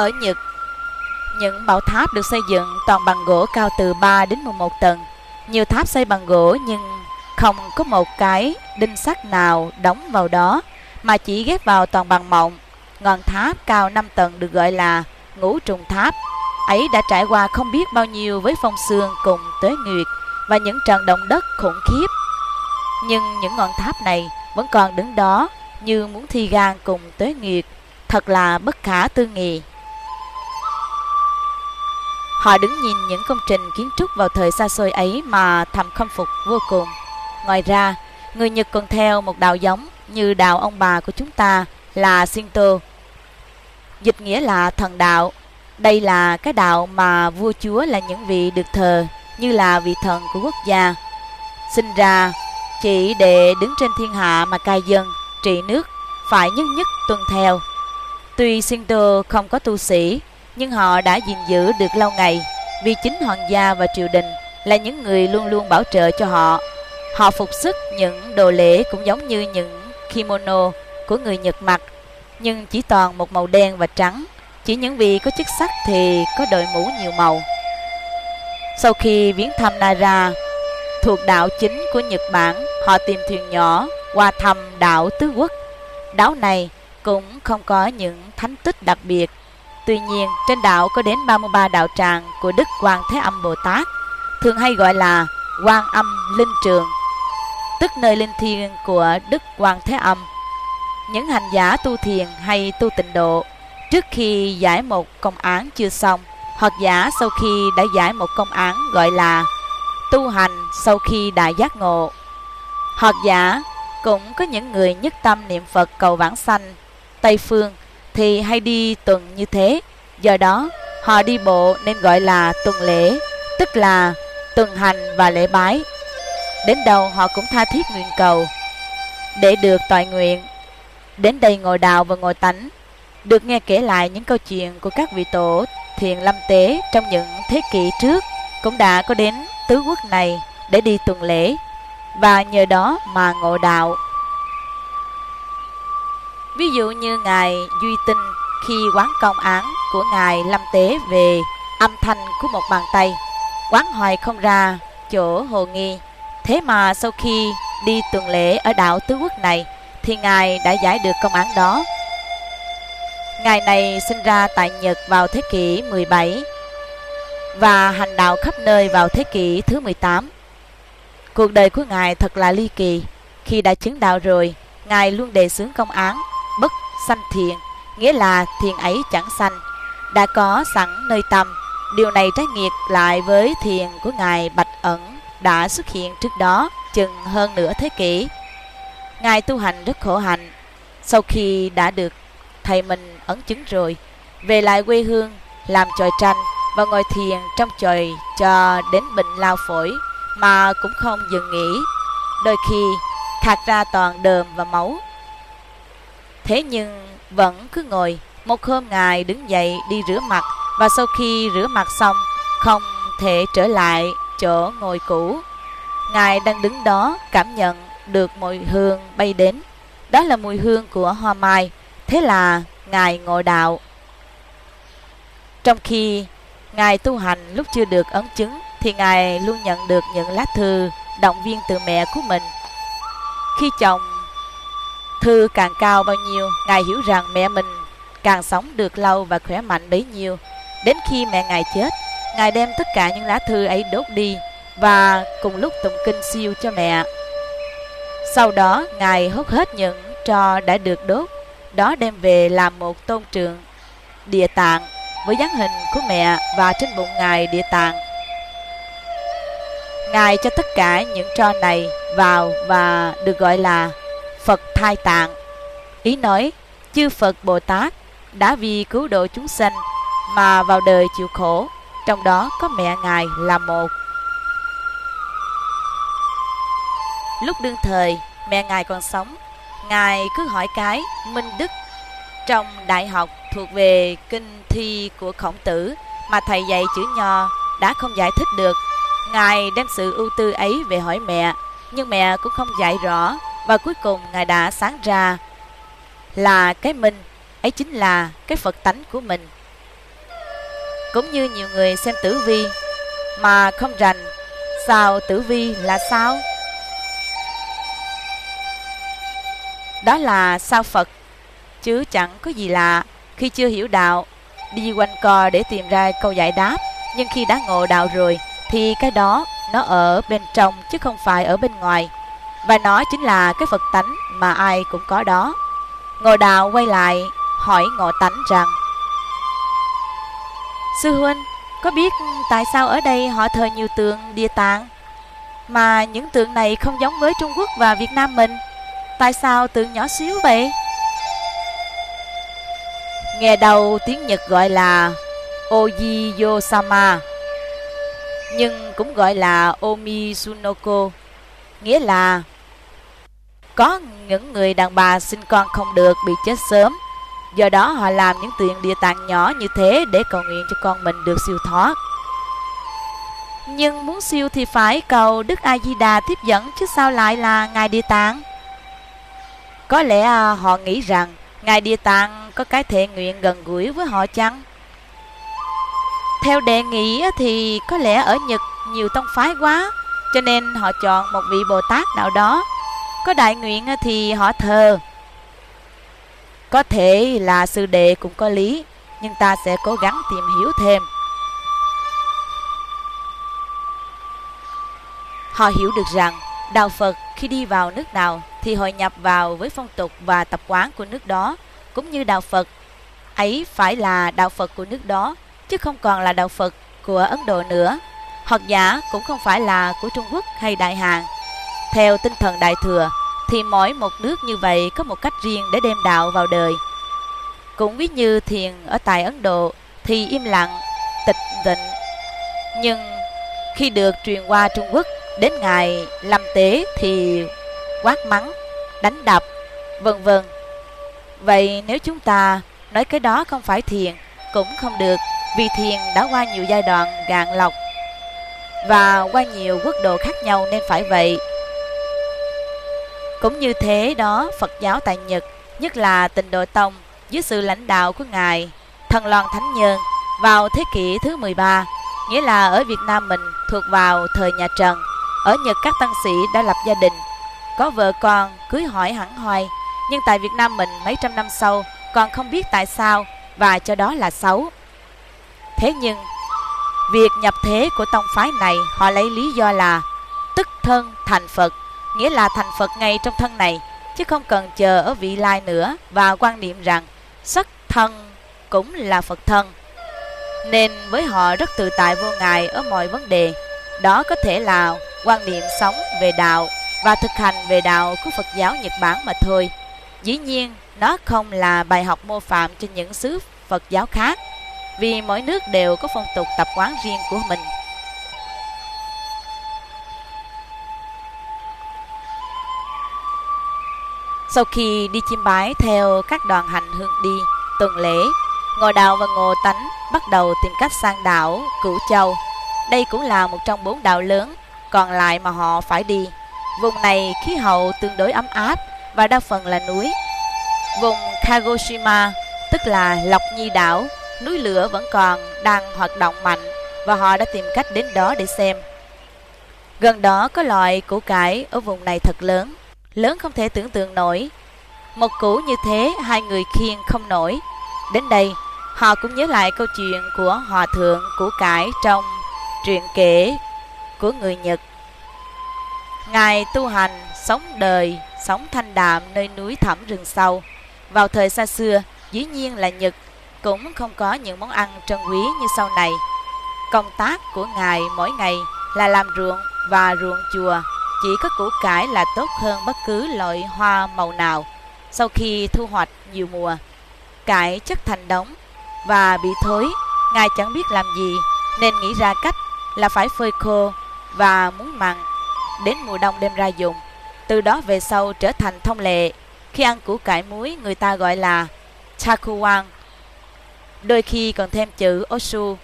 Ở Nhật, những bảo tháp được xây dựng toàn bằng gỗ cao từ 3 đến 11 tầng. Nhiều tháp xây bằng gỗ nhưng không có một cái đinh sắt nào đóng vào đó mà chỉ ghép vào toàn bằng mộng. Ngọn tháp cao 5 tầng được gọi là ngũ trùng tháp. Ấy đã trải qua không biết bao nhiêu với phong sương cùng tuế nguyệt và những trận động đất khủng khiếp. Nhưng những ngọn tháp này vẫn còn đứng đó như muốn thi gan cùng tuế nguyệt. Thật là bất khả tư nghị. Họ đứng nhìn những công trình kiến trúc vào thời xa xôi ấy mà thầm khâm phục vô cùng. Ngoài ra, người Nhật còn theo một đạo giống như đạo ông bà của chúng ta là Shinto. Dịch nghĩa là thần đạo. Đây là cái đạo mà vua chúa là những vị được thờ như là vị thần của quốc gia. Sinh ra chỉ để đứng trên thiên hạ mà cai dân, trị nước, phải nhất nhất tuân theo. Tuy Shinto không có tu sĩ, nhưng họ đã gìn giữ được lâu ngày vì chính hoàng gia và triều đình là những người luôn luôn bảo trợ cho họ. Họ phục sức những đồ lễ cũng giống như những kimono của người Nhật mặc, nhưng chỉ toàn một màu đen và trắng. Chỉ những vị có chức sắc thì có đội mũ nhiều màu. Sau khi viếng thăm Nara, thuộc đạo chính của Nhật Bản, họ tìm thuyền nhỏ qua thăm đảo Tứ Quốc. Đảo này cũng không có những thánh tích đặc biệt Tuy nhiên, trên đạo có đến 33 đạo tràng của Đức Quan Thế Âm Bồ Tát, thường hay gọi là Quan Âm Linh Trường, tức nơi linh thiêng của Đức Quan Thế Âm. Những hành giả tu thiền hay tu tịnh độ, trước khi giải một công án chưa xong, hoặc giả sau khi đã giải một công án gọi là tu hành sau khi đã giác ngộ. Hoặc giả cũng có những người nhất tâm niệm Phật cầu vãng sanh Tây Phương thì hay đi tuần như thế. Do đó, họ đi bộ nên gọi là tuần lễ, tức là tuần hành và lễ bái. Đến đâu họ cũng tha thiết nguyện cầu để được toại nguyện. Đến đây ngồi đạo và ngồi tánh, được nghe kể lại những câu chuyện của các vị tổ thiền lâm tế trong những thế kỷ trước cũng đã có đến tứ quốc này để đi tuần lễ và nhờ đó mà ngộ đạo Ví dụ như Ngài Duy Tinh khi quán công án của Ngài Lâm Tế về âm thanh của một bàn tay, quán hoài không ra chỗ hồ nghi. Thế mà sau khi đi tuần lễ ở đảo Tứ Quốc này thì Ngài đã giải được công án đó. Ngài này sinh ra tại Nhật vào thế kỷ 17 và hành đạo khắp nơi vào thế kỷ thứ 18. Cuộc đời của Ngài thật là ly kỳ. Khi đã chứng đạo rồi, Ngài luôn đề xướng công án sanh thiện, nghĩa là thiện ấy chẳng sanh, đã có sẵn nơi tâm. Điều này trái nghiệt lại với thiền của Ngài Bạch Ẩn đã xuất hiện trước đó chừng hơn nửa thế kỷ. Ngài tu hành rất khổ hạnh, sau khi đã được thầy mình ấn chứng rồi, về lại quê hương làm tròi tranh và ngồi thiền trong trời cho đến bệnh lao phổi mà cũng không dừng nghỉ. Đôi khi khạc ra toàn đờm và máu Thế nhưng vẫn cứ ngồi, Một hôm Ngài đứng dậy đi rửa mặt, Và sau khi rửa mặt xong, Không thể trở lại chỗ ngồi cũ. Ngài đang đứng đó cảm nhận được mùi hương bay đến. Đó là mùi hương của hoa mai, Thế là Ngài ngồi đạo. Trong khi Ngài tu hành lúc chưa được ấn chứng, Thì Ngài luôn nhận được những lá thư động viên từ mẹ của mình. Khi chồng Thư càng cao bao nhiêu, Ngài hiểu rằng mẹ mình càng sống được lâu và khỏe mạnh bấy nhiêu. Đến khi mẹ Ngài chết, Ngài đem tất cả những lá thư ấy đốt đi và cùng lúc tụng kinh siêu cho mẹ. Sau đó, Ngài hốt hết những trò đã được đốt, đó đem về làm một tôn trường địa tạng với dáng hình của mẹ và trên bụng Ngài địa tạng. Ngài cho tất cả những trò này vào và được gọi là Phật thai tạng. Ý nói, chư Phật Bồ Tát đã vì cứu độ chúng sanh mà vào đời chịu khổ, trong đó có mẹ Ngài là một. Lúc đương thời, mẹ Ngài còn sống, Ngài cứ hỏi cái Minh Đức trong đại học thuộc về kinh thi của khổng tử mà thầy dạy chữ nho đã không giải thích được. Ngài đem sự ưu tư ấy về hỏi mẹ, nhưng mẹ cũng không dạy rõ và cuối cùng Ngài đã sáng ra là cái mình, ấy chính là cái Phật tánh của mình. Cũng như nhiều người xem tử vi Mà không rành, Sao tử vi là sao? Đó là sao Phật, Chứ chẳng có gì lạ. Khi chưa hiểu đạo, Đi quanh co để tìm ra câu giải đáp. Nhưng khi đã ngộ đạo rồi, Thì cái đó nó ở bên trong chứ không phải ở bên ngoài. Và nó chính là cái Phật tánh mà ai cũng có đó. Ngộ đạo quay lại hỏi ngộ tánh rằng, Sư huynh, có biết tại sao ở đây họ thờ nhiều tượng địa tạng, Mà những tượng này không giống với Trung Quốc và Việt Nam mình? Tại sao tượng nhỏ xíu vậy? Nghe đầu tiếng Nhật gọi là Oji-yosama Nhưng cũng gọi là Omisunoko Nghĩa là, Có những người đàn bà sinh con không được bị chết sớm. Do đó họ làm những tiền địa tạng nhỏ như thế để cầu nguyện cho con mình được siêu thoát. Nhưng muốn siêu thì phải cầu Đức A-di-đà tiếp dẫn, chứ sao lại là Ngài Địa Tạng? Có lẽ à, họ nghĩ rằng Ngài Địa Tạng có cái thệ nguyện gần gũi với họ chăng? Theo đề nghị thì có lẽ ở Nhật nhiều tông phái quá cho nên họ chọn một vị Bồ Tát nào đó. Có đại nguyện thì họ thờ. Có thể là sư đệ cũng có lý Nhưng ta sẽ cố gắng tìm hiểu thêm. Họ hiểu được rằng Đạo Phật khi đi vào nước nào thì hội nhập vào với phong tục và tập quán của nước đó, cũng như đạo Phật. Ấy phải là đạo Phật của nước đó, chứ không còn là đạo Phật của Ấn Độ nữa. Hoặc giả cũng không phải là của Trung Quốc hay Đại Hàn. Theo tinh thần Đại Thừa, thì mỗi một nước như vậy có một cách riêng để đem đạo vào đời. Cũng ví như thiền ở tại Ấn Độ thì im lặng, tịch tịnh. Nhưng khi được truyền qua Trung Quốc Đến ngày lâm tế thì quát mắng, đánh đập, vân vân. Vậy nếu chúng ta nói cái đó không phải thiền, cũng không được, vì thiền đã qua nhiều giai đoạn gạn lọc và qua nhiều quốc độ khác nhau nên phải vậy. Cũng như thế đó, Phật giáo tại Nhật, nhất là Tịnh Độ Tông, dưới sự lãnh đạo của Ngài Thần Loan Thánh Nhân vào thế kỷ thứ 13, nghĩa là ở Việt Nam mình thuộc vào thời nhà Trần. Ở Nhật các tăng sĩ đã lập gia đình, có vợ con, cưới hỏi hẳn hoài. Nhưng tại Việt Nam mình mấy trăm năm sau còn không biết tại sao và cho đó là xấu. Thế nhưng, việc nhập thế của tông phái này họ lấy lý do là tức thân thành Phật, nghĩa là thành Phật ngay trong thân này, chứ không cần chờ ở vị lai nữa và quan niệm rằng sắc thân cũng là Phật thân. Nên với họ rất tự tại vô ngại ở mọi vấn đề. Đó có thể là quan niệm sống về đạo và thực hành về đạo của Phật giáo Nhật Bản mà thôi. Dĩ nhiên, nó không là bài học mô phạm cho những xứ Phật giáo khác, vì mỗi nước đều có phong tục tập quán riêng của mình. Sau khi đi chiêm bái theo các đoàn hành hương đi, tuần lễ, ngô đào và Ngô Tánh bắt đầu tìm cách sang đảo Cửu Châu. Đây cũng là một trong bốn đảo lớn còn lại mà họ phải đi. Vùng này khí hậu tương đối ấm áp và đa phần là núi. Vùng Kagoshima, tức là Lộc Nhi đảo, núi lửa vẫn còn đang hoạt động mạnh và họ đã tìm cách đến đó để xem. Gần đó có loại củ cải ở vùng này thật lớn, lớn không thể tưởng tượng nổi. Một củ như thế hai người khiêng không nổi. Đến đây, họ cũng nhớ lại câu chuyện của hòa thượng củ cải trong truyện kể của người Nhật. Ngài tu hành, sống đời, sống thanh đạm nơi núi thẳm rừng sâu. Vào thời xa xưa, dĩ nhiên là Nhật cũng không có những món ăn trân quý như sau này. Công tác của Ngài mỗi ngày là làm ruộng và ruộng chùa, chỉ có củ cải là tốt hơn bất cứ loại hoa màu nào. Sau khi thu hoạch nhiều mùa, cải chất thành đống và bị thối, Ngài chẳng biết làm gì nên nghĩ ra cách là phải phơi khô và muốn mặn đến mùa đông đem ra dùng. Từ đó về sau trở thành thông lệ. Khi ăn củ cải muối người ta gọi là chakuwan. Đôi khi còn thêm chữ Osu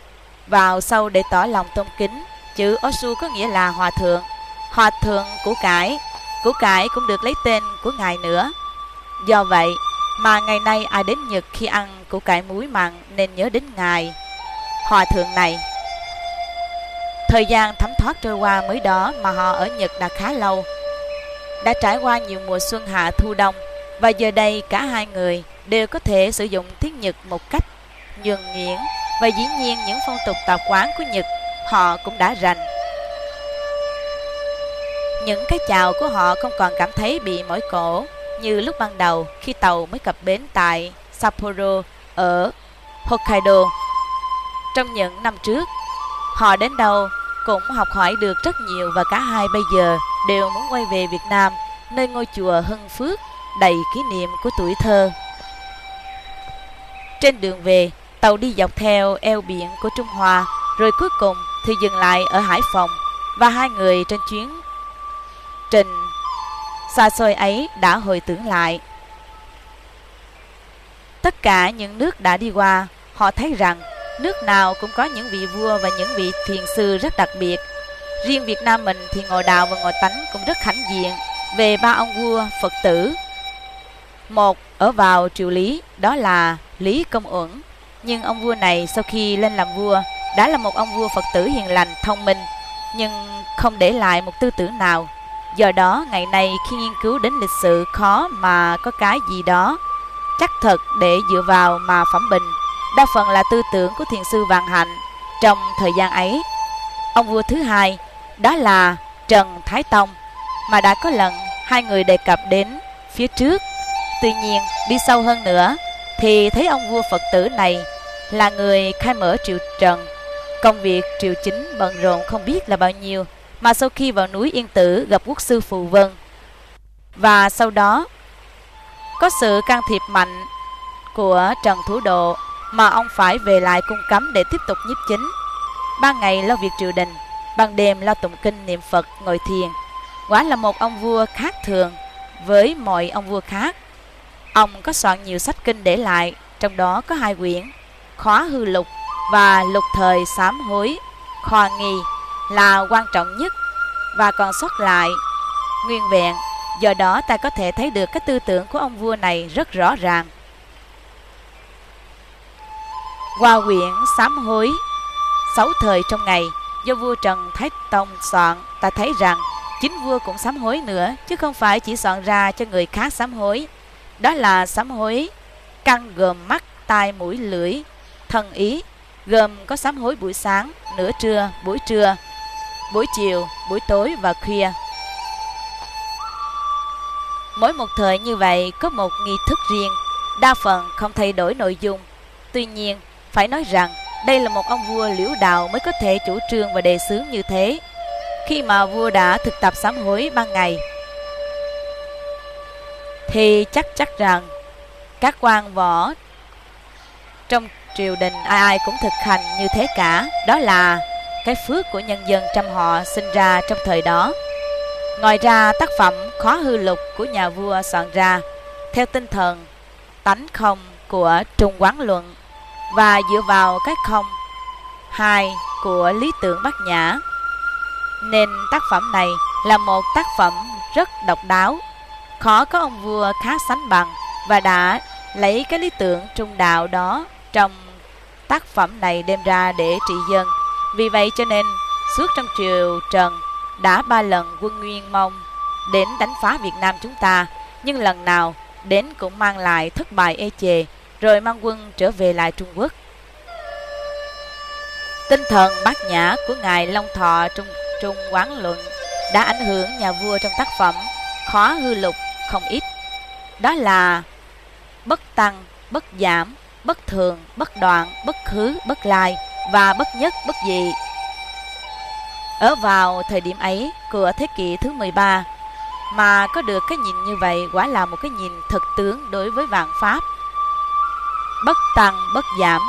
vào sau để tỏ lòng tôn kính. Chữ Osu có nghĩa là hòa thượng. Hòa thượng củ cải. Củ cải cũng được lấy tên của ngài nữa. Do vậy mà ngày nay ai đến Nhật khi ăn củ cải muối mặn nên nhớ đến ngài. hòa thượng này. Thời gian thấm thoát trôi qua mới đó mà họ ở Nhật đã khá lâu. Đã trải qua nhiều mùa xuân hạ thu đông và giờ đây cả hai người đều có thể sử dụng tiếng Nhật một cách nhuần nhuyễn và dĩ nhiên những phong tục tập quán của Nhật họ cũng đã rành. Những cái chào của họ không còn cảm thấy bị mỏi cổ như lúc ban đầu khi tàu mới cập bến tại Sapporo ở Hokkaido. Trong những năm trước, họ đến đâu cũng học hỏi được rất nhiều và cả hai bây giờ đều muốn quay về Việt Nam, nơi ngôi chùa Hưng Phước đầy kỷ niệm của tuổi thơ. Trên đường về, tàu đi dọc theo eo biển của Trung Hoa, rồi cuối cùng thì dừng lại ở Hải Phòng và hai người trên chuyến trình xa xôi ấy đã hồi tưởng lại. Tất cả những nước đã đi qua, họ thấy rằng nước nào cũng có những vị vua và những vị thiền sư rất đặc biệt. Riêng Việt Nam mình thì ngồi đạo và ngồi tánh cũng rất hãnh diện về ba ông vua Phật tử. Một ở vào triều Lý, đó là Lý Công Uẩn. Nhưng ông vua này sau khi lên làm vua đã là một ông vua Phật tử hiền lành, thông minh, nhưng không để lại một tư tưởng nào Do đó, ngày nay khi nghiên cứu đến lịch sử khó mà có cái gì đó chắc thật để dựa vào mà phẩm bình, đa phần là tư tưởng của thiền sư Vạn Hạnh trong thời gian ấy. Ông vua thứ hai, đó là Trần Thái Tông, mà đã có lần hai người đề cập đến phía trước. Tuy nhiên, đi sâu hơn nữa, thì thấy ông vua Phật tử này là người khai mở triều Trần. Công việc triều chính bận rộn không biết là bao nhiêu, mà sau khi vào núi Yên Tử gặp quốc sư Phù Vân. Và sau đó, có sự can thiệp mạnh của Trần Thủ Độ mà ông phải về lại cung cấm để tiếp tục nhiếp chính. Ban ngày lo việc triều đình, ban đêm lo tụng kinh niệm Phật ngồi thiền. Quả là một ông vua khác thường với mọi ông vua khác. Ông có soạn nhiều sách kinh để lại, trong đó có hai quyển, Khóa Hư Lục và Lục Thời Sám Hối, Khoa Nghi là quan trọng nhất và còn sót lại nguyên vẹn. Do đó ta có thể thấy được cái tư tưởng của ông vua này rất rõ ràng. Qua quyển sám hối Sáu thời trong ngày do vua Trần Thái Tông soạn ta thấy rằng chính vua cũng sám hối nữa chứ không phải chỉ soạn ra cho người khác sám hối. Đó là sám hối căn gồm mắt, tai, mũi, lưỡi, thân ý gồm có sám hối buổi sáng, nửa trưa, buổi trưa, buổi chiều, buổi tối và khuya. Mỗi một thời như vậy có một nghi thức riêng, đa phần không thay đổi nội dung. Tuy nhiên, phải nói rằng đây là một ông vua liễu đạo mới có thể chủ trương và đề xướng như thế. Khi mà vua đã thực tập sám hối ban ngày, thì chắc chắc rằng các quan võ trong triều đình ai ai cũng thực hành như thế cả. Đó là cái phước của nhân dân trăm họ sinh ra trong thời đó. Ngoài ra, tác phẩm Khó hư lục của nhà vua soạn ra theo tinh thần tánh không của Trung Quán Luận và dựa vào cái không hai của lý tưởng bát nhã. Nên tác phẩm này là một tác phẩm rất độc đáo, khó có ông vua khác sánh bằng và đã lấy cái lý tưởng trung đạo đó trong tác phẩm này đem ra để trị dân. Vì vậy cho nên suốt trong triều Trần đã ba lần quân Nguyên Mông đến đánh phá Việt Nam chúng ta, nhưng lần nào đến cũng mang lại thất bại ê chề, rồi mang quân trở về lại Trung Quốc. Tinh thần bát nhã của Ngài Long Thọ Trung, Trung Quán Luận đã ảnh hưởng nhà vua trong tác phẩm Khó hư lục không ít. Đó là bất tăng, bất giảm, bất thường, bất đoạn, bất khứ, bất lai, và bất nhất bất dị. Ở vào thời điểm ấy của thế kỷ thứ 13 mà có được cái nhìn như vậy quả là một cái nhìn thực tướng đối với vạn pháp. Bất tăng, bất giảm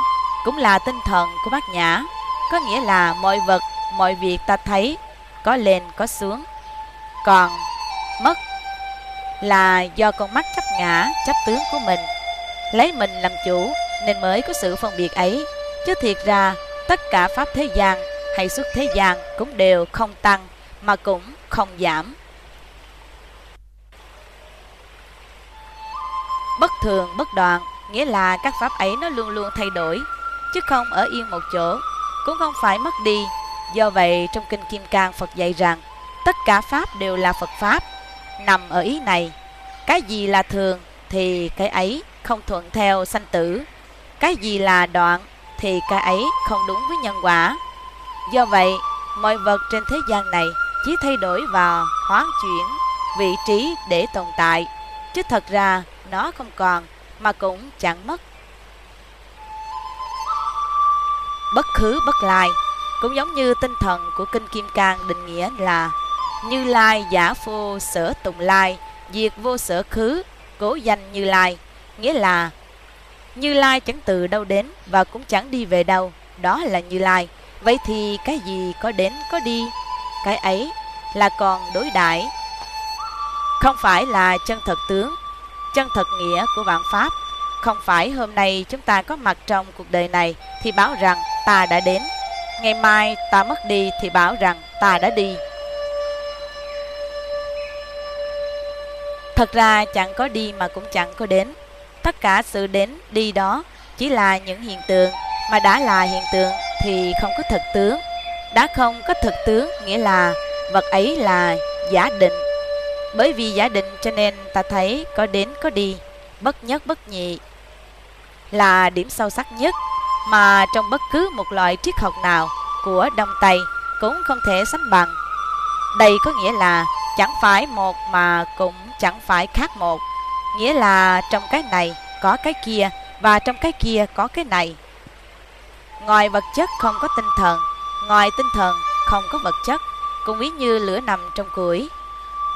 cũng là tinh thần của bát nhã, có nghĩa là mọi vật, mọi việc ta thấy có lên có xuống. Còn mất là do con mắt chấp ngã, chấp tướng của mình, lấy mình làm chủ nên mới có sự phân biệt ấy. Chứ thiệt ra tất cả pháp thế gian hay xuất thế gian cũng đều không tăng mà cũng không giảm. Bất thường, bất đoạn nghĩa là các pháp ấy nó luôn luôn thay đổi. chứ không ở yên một chỗ, cũng không phải mất đi. Do vậy, trong Kinh Kim Cang Phật dạy rằng, tất cả Pháp đều là Phật Pháp, nằm ở ý này. Cái gì là thường thì cái ấy không thuận theo sanh tử. Cái gì là đoạn thì cái ấy không đúng với nhân quả. Do vậy, mọi vật trên thế gian này chỉ thay đổi và hóa chuyển vị trí để tồn tại, chứ thật ra nó không còn mà cũng chẳng mất. Bất khứ bất lai cũng giống như tinh thần của Kinh Kim Cang định nghĩa là Như Lai giả phô sở tùng lai, diệt vô sở khứ, cố danh Như Lai, nghĩa là như Lai chẳng từ đâu đến và cũng chẳng đi về đâu, đó là Như Lai. Vậy thì cái gì có đến có đi, cái ấy là còn đối đãi không phải là chân thật tướng, chân thật nghĩa của vạn pháp. Không phải hôm nay chúng ta có mặt trong cuộc đời này thì báo rằng ta đã đến. Ngày mai ta mất đi thì bảo rằng ta đã đi. Thật ra chẳng có đi mà cũng chẳng có đến. Tất cả sự đến đi đó chỉ là những hiện tượng, mà đã là hiện tượng thì không có thực tướng. Đã không có thực tướng nghĩa là vật ấy là giả định. Bởi vì giả định cho nên ta thấy có đến có đi, bất nhất bất nhị là điểm sâu sắc nhất mà trong bất cứ một loại triết học nào của Đông Tây cũng không thể sánh bằng. Đây có nghĩa là chẳng phải một mà cũng chẳng phải khác một. Nghĩa là trong cái này có cái kia và trong cái kia có cái này. Ngoài vật chất không có tinh thần, ngoài tinh thần không có vật chất, cũng ví như lửa nằm trong củi.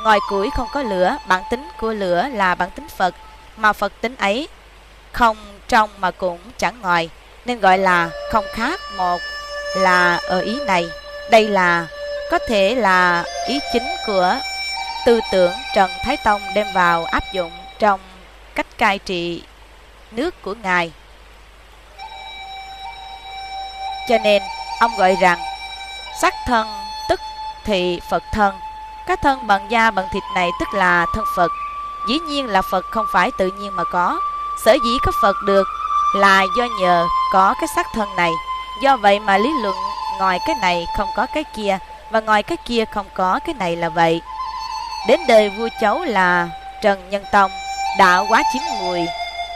Ngoài củi không có lửa, bản tính của lửa là bản tính Phật, mà Phật tính ấy không trong mà cũng chẳng ngoài, nên gọi là không khác một là ở ý này. Đây là có thể là ý chính của tư tưởng Trần Thái Tông đem vào áp dụng trong cách cai trị nước của Ngài. Cho nên, ông gọi rằng sắc thân tức thị Phật thân. Cái thân bằng da bằng thịt này tức là thân Phật. Dĩ nhiên là Phật không phải tự nhiên mà có. Sở dĩ có Phật được là do nhờ có cái sắc thân này. Do vậy mà lý luận ngoài cái này không có cái kia và ngoài cái kia không có cái này là vậy. Đến đời vua cháu là Trần Nhân Tông đã quá chín mùi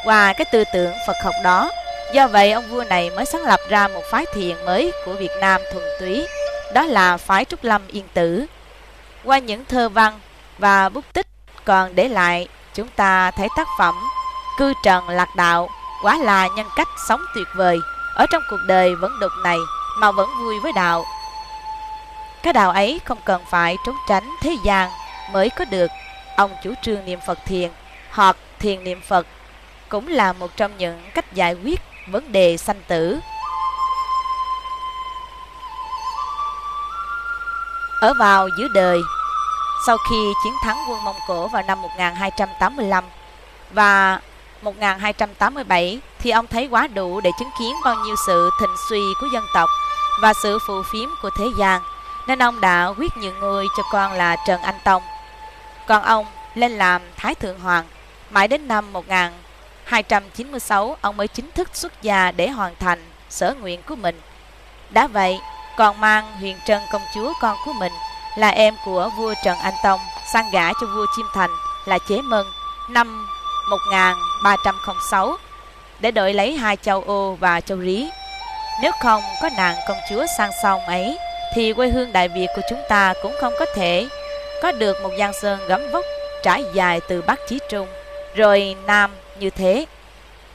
qua cái tư tưởng Phật học đó. Do vậy ông vua này mới sáng lập ra một phái thiền mới của Việt Nam thuần túy, đó là phái Trúc Lâm Yên Tử. Qua những thơ văn và bút tích còn để lại, chúng ta thấy tác phẩm Cư Trần Lạc Đạo quả là nhân cách sống tuyệt vời. Ở trong cuộc đời vẫn đục này mà vẫn vui với đạo. Cái đạo ấy không cần phải trốn tránh thế gian mới có được. Ông chủ trương niệm Phật thiền hoặc thiền niệm Phật cũng là một trong những cách giải quyết vấn đề sanh tử. Ở vào giữa đời, sau khi chiến thắng quân Mông Cổ vào năm 1285 và 1287 thì ông thấy quá đủ để chứng kiến bao nhiêu sự thịnh suy của dân tộc và sự phù phiếm của thế gian, nên ông đã quyết nhượng ngôi cho con là Trần Anh Tông. Còn ông lên làm Thái Thượng Hoàng, mãi đến năm 1296 ông mới chính thức xuất gia để hoàn thành sở nguyện của mình. Đã vậy, còn mang huyền trân công chúa con của mình là em của vua Trần Anh Tông sang gả cho vua Chiêm Thành là Chế Mân năm 1306 để đổi lấy hai châu ô và châu rí. Nếu không có nàng công chúa sang song ấy, thì quê hương Đại Việt của chúng ta cũng không có thể có được một giang sơn gấm vóc trải dài từ Bắc chí Trung, rồi Nam như thế.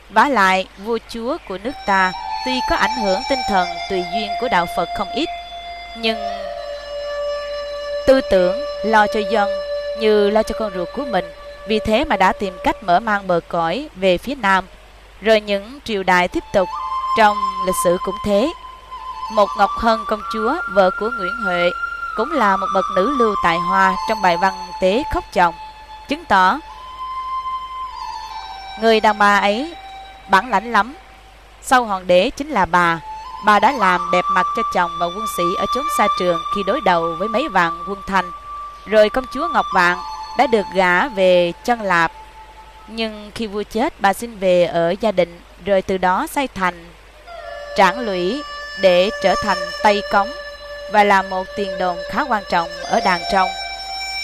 Vả lại, vua chúa của nước ta tuy có ảnh hưởng tinh thần tùy duyên của đạo Phật không ít, nhưng tư tưởng lo cho dân như lo cho con ruột của mình vì thế mà đã tìm cách mở mang bờ cõi về phía Nam. Rồi những triều đại tiếp tục trong lịch sử cũng thế. Một Ngọc Hân công chúa, vợ của Nguyễn Huệ, cũng là một bậc nữ lưu tài hoa trong bài văn tế khóc chồng, chứng tỏ người đàn bà ấy bản lãnh lắm. Sau hoàng đế chính là bà, bà đã làm đẹp mặt cho chồng và quân sĩ ở chốn xa trường khi đối đầu với mấy vạn quân thành. Rồi công chúa Ngọc Vạn đã được gả về chân lạp. Nhưng khi vua chết, bà xin về ở gia đình, rồi từ đó xây thành trảng lũy để trở thành Tây Cống và là một tiền đồn khá quan trọng ở đàn trong.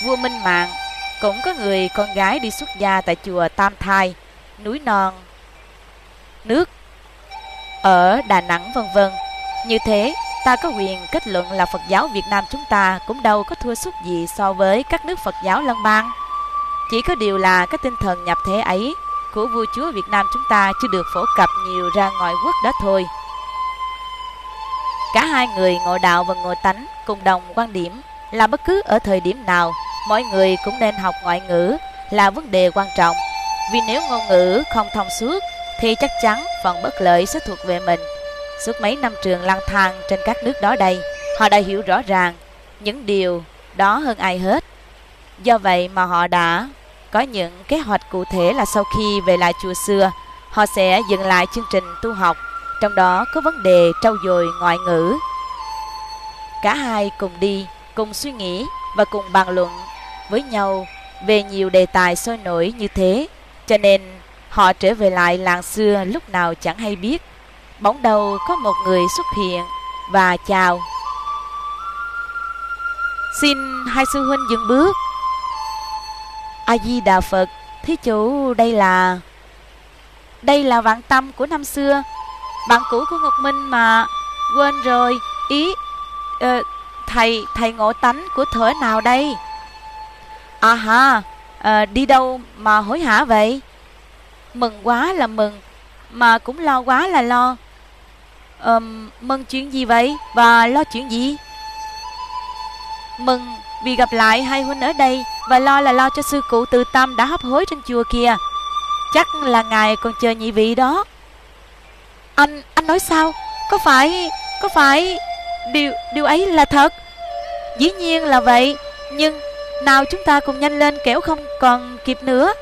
Vua Minh Mạng cũng có người con gái đi xuất gia tại chùa Tam Thai, núi non, nước ở Đà Nẵng vân vân. Như thế, ta có quyền kết luận là Phật giáo Việt Nam chúng ta cũng đâu có thua sút gì so với các nước Phật giáo lân bang. Chỉ có điều là cái tinh thần nhập thế ấy của vua chúa Việt Nam chúng ta chưa được phổ cập nhiều ra ngoại quốc đó thôi. Cả hai người ngộ đạo và ngộ tánh cùng đồng quan điểm là bất cứ ở thời điểm nào, mọi người cũng nên học ngoại ngữ là vấn đề quan trọng. Vì nếu ngôn ngữ không thông suốt thì chắc chắn phần bất lợi sẽ thuộc về mình. Suốt mấy năm trường lang thang trên các nước đó đây, họ đã hiểu rõ ràng những điều đó hơn ai hết. Do vậy mà họ đã có những kế hoạch cụ thể là sau khi về lại chùa xưa, họ sẽ dừng lại chương trình tu học, trong đó có vấn đề trau dồi ngoại ngữ. Cả hai cùng đi, cùng suy nghĩ và cùng bàn luận với nhau về nhiều đề tài sôi nổi như thế, cho nên họ trở về lại làng xưa lúc nào chẳng hay biết. Bỗng đầu có một người xuất hiện và chào. Xin hai sư huynh dừng bước. A-di-đà Phật, thí chủ đây là... Đây là vạn tâm của năm xưa, bạn cũ của Ngọc Minh mà, quên rồi, ý... Uh, thầy, thầy ngộ tánh của thở nào đây? À ha, à, đi đâu mà hối hả vậy? Mừng quá là mừng, mà cũng lo quá là lo. À, mừng chuyện gì vậy và lo chuyện gì? Mừng vì gặp lại hai huynh ở đây và lo là lo cho sư cụ từ tâm đã hấp hối trên chùa kia. Chắc là ngài còn chờ nhị vị đó. Anh, anh nói sao? Có phải, có phải điều, điều ấy là thật? Dĩ nhiên là vậy, nhưng nào chúng ta cùng nhanh lên kẻo không còn kịp nữa.